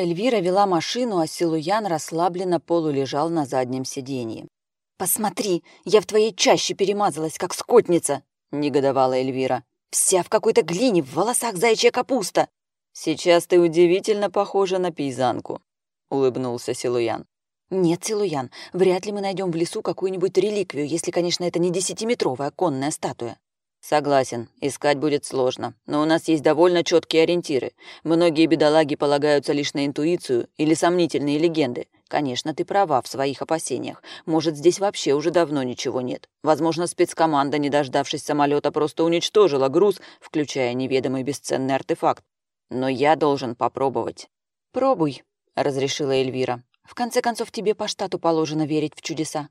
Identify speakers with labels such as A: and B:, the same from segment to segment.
A: Эльвира вела машину, а Силуян расслабленно полулежал на заднем сиденье. «Посмотри, я в твоей чаще перемазалась, как скотница!» — негодовала Эльвира. «Вся в какой-то глине, в волосах заячья капуста!»
B: «Сейчас ты удивительно похожа на пейзанку», — улыбнулся Силуян.
A: «Нет, Силуян, вряд ли мы найдем в лесу какую-нибудь реликвию, если, конечно, это не десятиметровая конная статуя».
B: Согласен, искать будет сложно, но у нас есть довольно четкие ориентиры. Многие бедолаги полагаются лишь на интуицию или сомнительные легенды. Конечно, ты права в своих опасениях. Может, здесь вообще уже давно ничего нет. Возможно, спецкоманда, не дождавшись самолета, просто уничтожила груз, включая неведомый бесценный артефакт. Но я должен попробовать.
A: «Пробуй», — разрешила Эльвира. «В конце концов, тебе по штату положено верить в чудеса».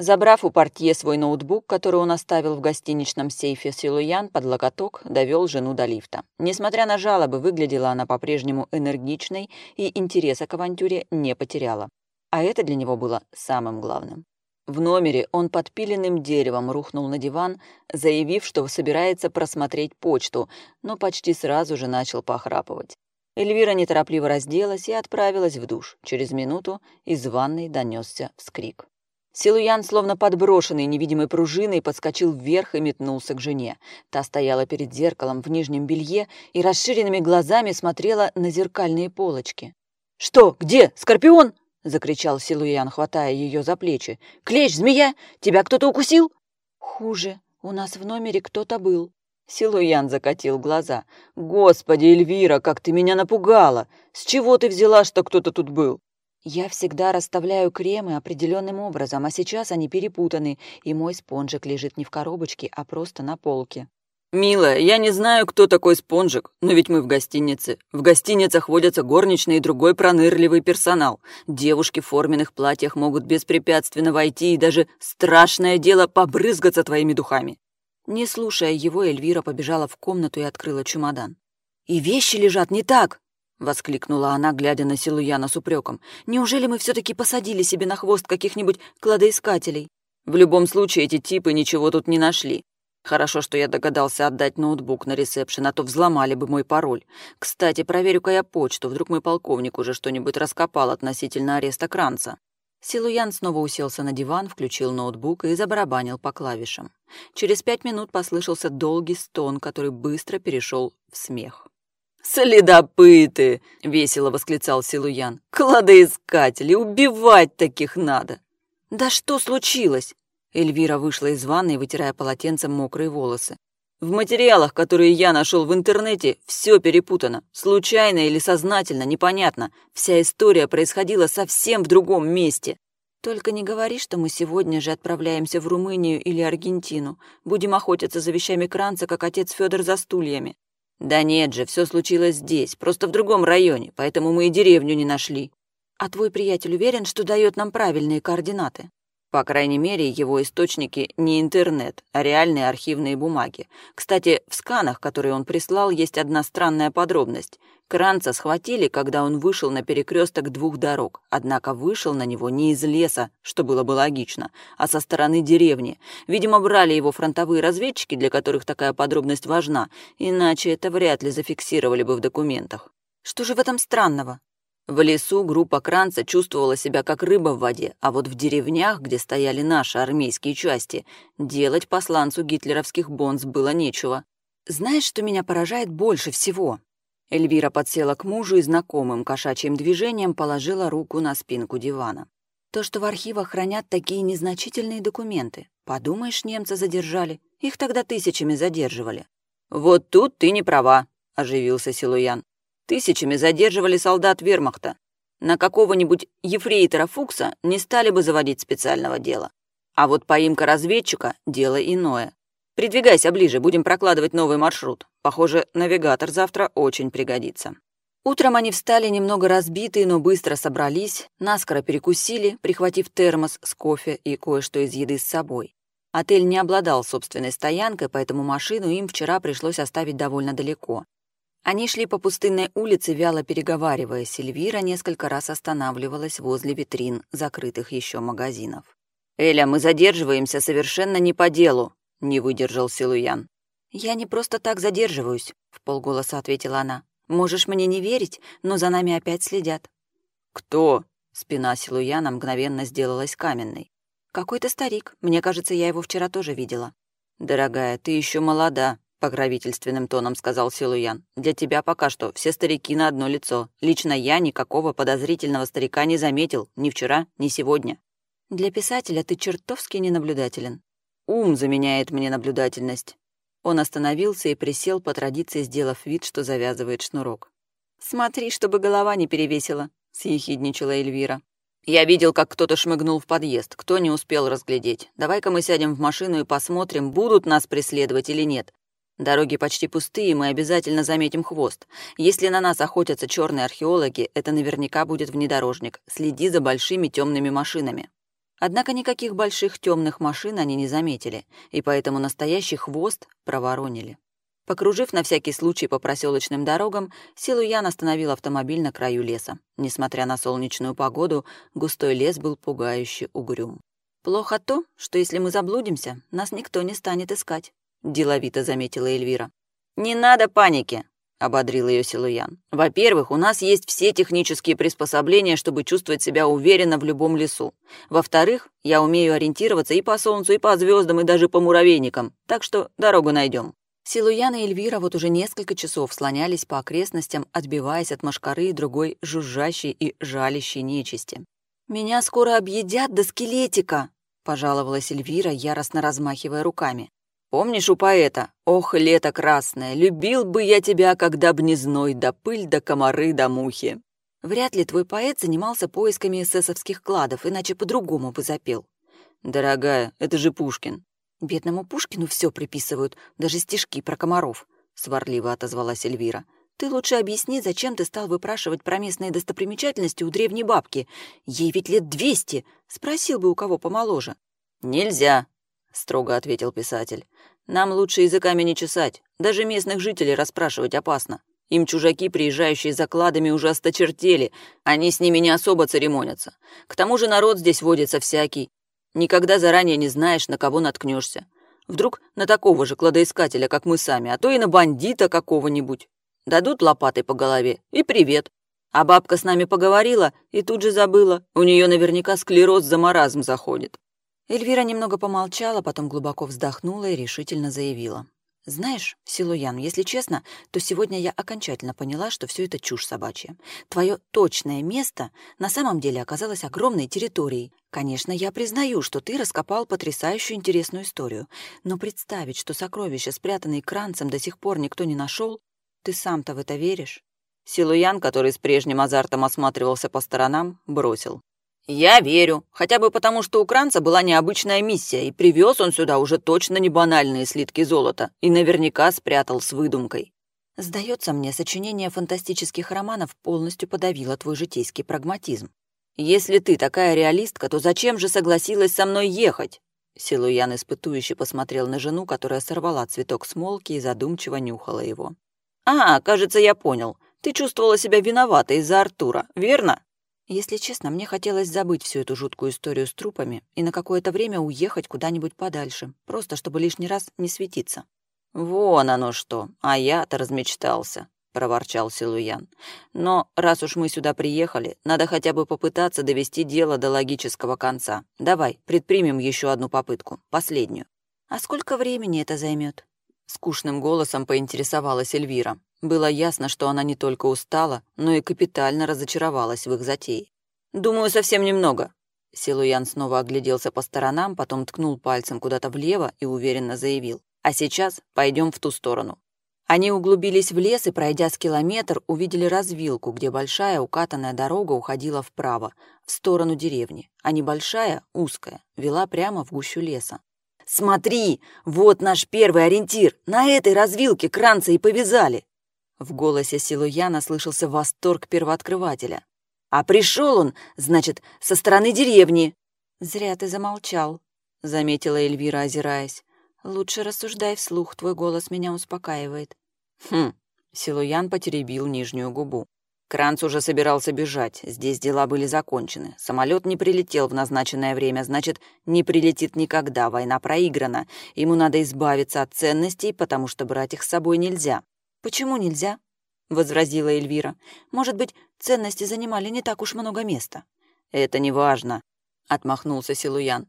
B: Забрав у портье свой ноутбук, который он оставил в гостиничном сейфе, Силуян под локоток довел жену до лифта. Несмотря на жалобы, выглядела она по-прежнему энергичной и интереса к авантюре не потеряла. А это для него было самым главным. В номере он подпиленным деревом рухнул на диван, заявив, что собирается просмотреть почту, но почти сразу же начал похрапывать. Эльвира неторопливо разделась и отправилась в душ. Через минуту из ванной донесся вскрик. Силуян, словно подброшенный невидимой пружиной, подскочил вверх и метнулся к жене. Та стояла перед зеркалом в нижнем белье и расширенными глазами смотрела на зеркальные полочки. «Что? Где? Скорпион?» — закричал Силуян, хватая ее за плечи. «Клещ, змея! Тебя кто-то укусил?»
A: «Хуже. У нас в номере кто-то был».
B: Силуян закатил глаза. «Господи, Эльвира, как ты меня напугала! С чего ты взяла, что кто-то тут был?»
A: Я всегда расставляю кремы определенным образом, а сейчас они перепутаны, и мой спонжик лежит не в коробочке, а просто на полке.
B: «Милая, я не знаю, кто такой спонжик, но ведь мы в гостинице. В гостиницах водятся горничные и другой пронырливый персонал. Девушки в форменных платьях могут беспрепятственно войти и даже, страшное дело, побрызгаться твоими духами».
A: Не слушая его, Эльвира побежала в комнату и открыла чемодан. «И вещи лежат не так!» Воскликнула она, глядя на Силуяна с упреком. «Неужели мы все-таки посадили себе на хвост каких-нибудь кладоискателей?»
B: «В любом случае, эти типы ничего тут не нашли. Хорошо, что я догадался отдать ноутбук на ресепшн, а то взломали бы мой пароль. Кстати, проверю-ка я почту, вдруг мой полковник уже что-нибудь раскопал относительно ареста Кранца».
A: Силуян снова уселся на диван, включил ноутбук и забарабанил по клавишам. Через пять минут послышался долгий стон, который быстро перешел в смех.
B: «Следопыты!» — весело восклицал Силуян. «Кладоискатели! Убивать таких надо!»
A: «Да что случилось?» Эльвира вышла из ванной, вытирая полотенцем мокрые волосы.
B: «В материалах, которые я нашел в интернете, все перепутано. Случайно или сознательно, непонятно. Вся история происходила совсем в другом месте».
A: «Только не говори, что мы сегодня же отправляемся в Румынию или Аргентину. Будем охотиться за вещами Кранца, как отец Федор за стульями».
B: «Да нет же, все случилось здесь, просто в другом районе, поэтому мы и деревню не нашли».
A: «А твой приятель уверен, что дает нам правильные координаты?»
B: По крайней мере, его источники не интернет, а реальные архивные бумаги. Кстати, в сканах, которые он прислал, есть одна странная подробность. Кранца схватили, когда он вышел на перекресток двух дорог, однако вышел на него не из леса, что было бы логично, а со стороны деревни. Видимо, брали его фронтовые разведчики, для которых такая подробность важна, иначе это вряд ли зафиксировали бы в документах.
A: Что же в этом странного?
B: В лесу группа Кранца чувствовала себя как рыба в воде, а вот в деревнях, где стояли наши армейские части, делать посланцу гитлеровских бонз было нечего.
A: «Знаешь, что меня поражает больше всего?»
B: Эльвира подсела к мужу и знакомым кошачьим движением положила руку на спинку дивана.
A: «То, что в архивах хранят такие незначительные документы. Подумаешь, немцы задержали. Их тогда тысячами задерживали».
B: «Вот тут ты не права», — оживился Силуян. Тысячами задерживали солдат вермахта. На какого-нибудь ефрейтора Фукса не стали бы заводить специального дела. А вот поимка разведчика — дело иное. Придвигайся ближе, будем прокладывать новый маршрут. Похоже, навигатор завтра очень пригодится.
A: Утром они встали немного разбитые, но быстро собрались, наскоро перекусили, прихватив термос с кофе и кое-что из еды с собой. Отель не обладал собственной стоянкой, поэтому машину им вчера пришлось оставить довольно далеко. Они шли по пустынной улице, вяло переговариваясь. Эльвира несколько раз останавливалась возле витрин закрытых еще магазинов.
B: «Эля, мы задерживаемся совершенно не по делу», — не выдержал Силуян.
A: «Я не просто так задерживаюсь», — в полголоса ответила она. Можешь мне не верить, но за нами опять следят».
B: «Кто?» Спина Силуяна мгновенно сделалась каменной.
A: «Какой-то старик. Мне кажется, я его вчера тоже видела».
B: «Дорогая, ты еще молода», — покровительственным тоном сказал Силуян. «Для тебя пока что все старики на одно лицо. Лично я никакого подозрительного старика не заметил ни вчера, ни сегодня».
A: «Для писателя ты чертовски ненаблюдателен».
B: «Ум заменяет мне наблюдательность». Он остановился и присел по традиции, сделав вид, что завязывает шнурок.
A: «Смотри, чтобы голова не перевесила», — съехидничала Эльвира.
B: «Я видел, как кто-то шмыгнул в подъезд. Кто не успел разглядеть? Давай-ка мы сядем в машину и посмотрим, будут нас преследовать или нет. Дороги почти пустые, мы обязательно заметим хвост. Если на нас охотятся черные археологи, это наверняка будет внедорожник. Следи за большими темными машинами». Однако никаких больших темных машин они не заметили, и поэтому настоящий хвост проворонили. Покружив на всякий случай по проселочным дорогам, Силуян остановил автомобиль на краю леса. Несмотря на солнечную погоду, густой лес был пугающе угрюм.
A: «Плохо то, что если мы заблудимся, нас никто не станет искать», — деловито заметила Эльвира.
B: «Не надо паники», — ободрил ее Силуян. «Во-первых, у нас есть все технические приспособления, чтобы чувствовать себя уверенно в любом лесу. Во-вторых, я умею ориентироваться и по солнцу, и по звездам, и даже по муравейникам, так что дорогу найдем.
A: Силуяна и Эльвира вот уже несколько часов слонялись по окрестностям, отбиваясь от машкары и другой жужжащей и жалящей нечисти. «Меня скоро объедят до скелетика!» — пожаловалась Эльвира, яростно размахивая руками.
B: «Помнишь у поэта? Ох, лето красное, любил бы я тебя, когда б не зной, да пыль, да комары, да мухи!»
A: «Вряд ли твой поэт занимался поисками эсэсовских кладов, иначе по-другому бы запел».
B: «Дорогая, это же Пушкин.
A: «Бедному Пушкину все приписывают, даже стишки про комаров», — сварливо отозвалась Эльвира. «Ты лучше объясни, зачем ты стал выпрашивать про местные достопримечательности у древней бабки? Ей ведь лет двести. Спросил бы у кого помоложе».
B: «Нельзя», — строго ответил писатель. «Нам лучше языками не чесать. Даже местных жителей расспрашивать опасно. Им чужаки, приезжающие за кладами, уже осточертели. Они с ними не особо церемонятся. К тому же народ здесь водится всякий. Никогда заранее не знаешь, на кого наткнешься. Вдруг на такого же кладоискателя, как мы сами, а то и на бандита какого-нибудь. Дадут лопатой по голове и привет. А бабка с нами поговорила и тут же забыла. У нее наверняка склероз за маразм заходит.
A: Эльвира немного помолчала, потом глубоко вздохнула и решительно заявила. Знаешь, Силуян, если честно, то сегодня я окончательно поняла, что все это чушь собачья. Твое точное место на самом деле оказалось огромной территорией. Конечно, я признаю, что ты раскопал потрясающую интересную историю, но представить, что сокровища, спрятанные кранцем, до сих пор никто не нашел, ты сам-то в это веришь?
B: Силуян, который с прежним азартом осматривался по сторонам, бросил. «Я верю, хотя бы потому, что у Кранца была необычная миссия, и привез он сюда уже точно не банальные слитки золота, и наверняка спрятал с выдумкой».
A: «Сдается мне, сочинение фантастических романов полностью подавило твой житейский прагматизм».
B: «Если ты такая реалистка, то зачем же согласилась со мной ехать?» Силуян испытующе посмотрел на жену, которая сорвала цветок смолки и задумчиво нюхала его. «А, кажется, я понял. Ты чувствовала себя виноватой из-за Артура, верно?»
A: Если честно, мне хотелось забыть всю эту жуткую историю с трупами и на какое-то время уехать куда-нибудь подальше, просто чтобы лишний раз не светиться.
B: «Вон оно что, а я-то размечтался», — проворчал Силуян. «Но раз уж мы сюда приехали, надо хотя бы попытаться довести дело до логического конца. Давай, предпримем еще одну попытку, последнюю».
A: «А сколько времени это займет?
B: Скучным голосом поинтересовалась Эльвира. Было ясно, что она не только устала, но и капитально разочаровалась в их затее. «Думаю, совсем немного». Силуян снова огляделся по сторонам, потом ткнул пальцем куда-то влево и уверенно заявил. «А сейчас пойдем в ту сторону». Они углубились в лес и, пройдя с километр, увидели развилку, где большая укатанная дорога уходила вправо, в сторону деревни, а небольшая, узкая, вела прямо в гущу леса. «Смотри, вот наш первый ориентир! На этой развилке кранца и повязали!» В голосе Силуяна слышался восторг первооткрывателя. «А пришел он, значит, со стороны деревни!»
A: «Зря ты замолчал», — заметила Эльвира, озираясь. «Лучше рассуждай вслух, твой голос меня успокаивает».
B: «Хм», — Силуян потеребил нижнюю губу. Кранц уже собирался бежать, здесь дела были закончены. Самолет не прилетел в назначенное время, значит, не прилетит никогда, война проиграна. Ему надо избавиться от ценностей, потому что брать их с собой нельзя.
A: Почему нельзя? возразила Эльвира. «Может быть, ценности занимали не так уж много места».
B: «Это не важно», — отмахнулся Силуян.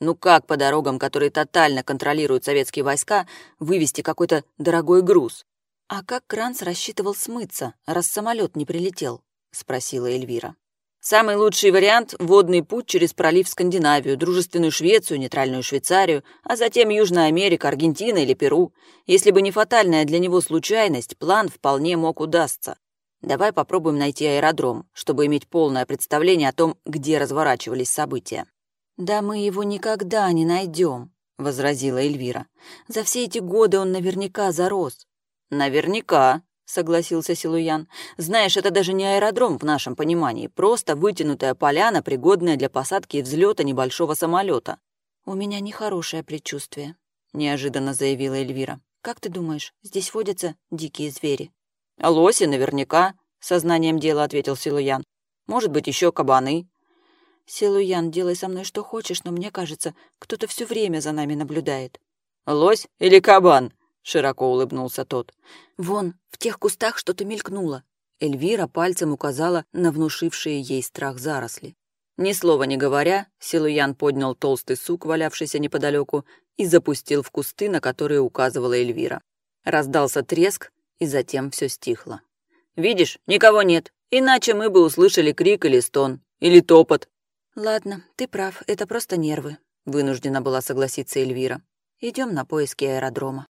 B: «Ну как по дорогам, которые тотально контролируют советские войска, вывести какой-то дорогой груз?»
A: «А как Кранц рассчитывал смыться, раз самолет не прилетел?» — спросила Эльвира.
B: Самый лучший вариант — водный путь через пролив Скандинавию, дружественную Швецию, нейтральную Швейцарию, а затем Южная Америка, Аргентина или Перу. Если бы не фатальная для него случайность, план вполне мог удастся. Давай попробуем найти аэродром, чтобы иметь полное представление о том, где разворачивались события.
A: «Да мы его никогда не найдем», — возразила Эльвира. «За все эти годы он наверняка зарос».
B: «Наверняка», согласился Силуян. «Знаешь, это даже не аэродром в нашем понимании, просто вытянутая поляна, пригодная для посадки и взлета небольшого самолета.
A: «У меня нехорошее предчувствие», — неожиданно заявила Эльвира. «Как ты думаешь, здесь водятся дикие звери?»
B: «Лоси наверняка», — сознанием дела ответил Силуян. «Может быть, еще кабаны».
A: «Силуян, делай со мной что хочешь, но мне кажется, кто-то все время за нами наблюдает».
B: «Лось или кабан?» Широко улыбнулся тот.
A: «Вон, в тех кустах что-то мелькнуло». Эльвира пальцем указала на внушившие ей страх заросли.
B: Ни слова не говоря, Силуян поднял толстый сук, валявшийся неподалеку, и запустил в кусты, на которые указывала Эльвира. Раздался треск, и затем все стихло. «Видишь, никого нет, иначе мы бы услышали крик или стон, или топот».
A: «Ладно, ты прав, это просто нервы», — вынуждена была согласиться Эльвира. Идем на поиски аэродрома.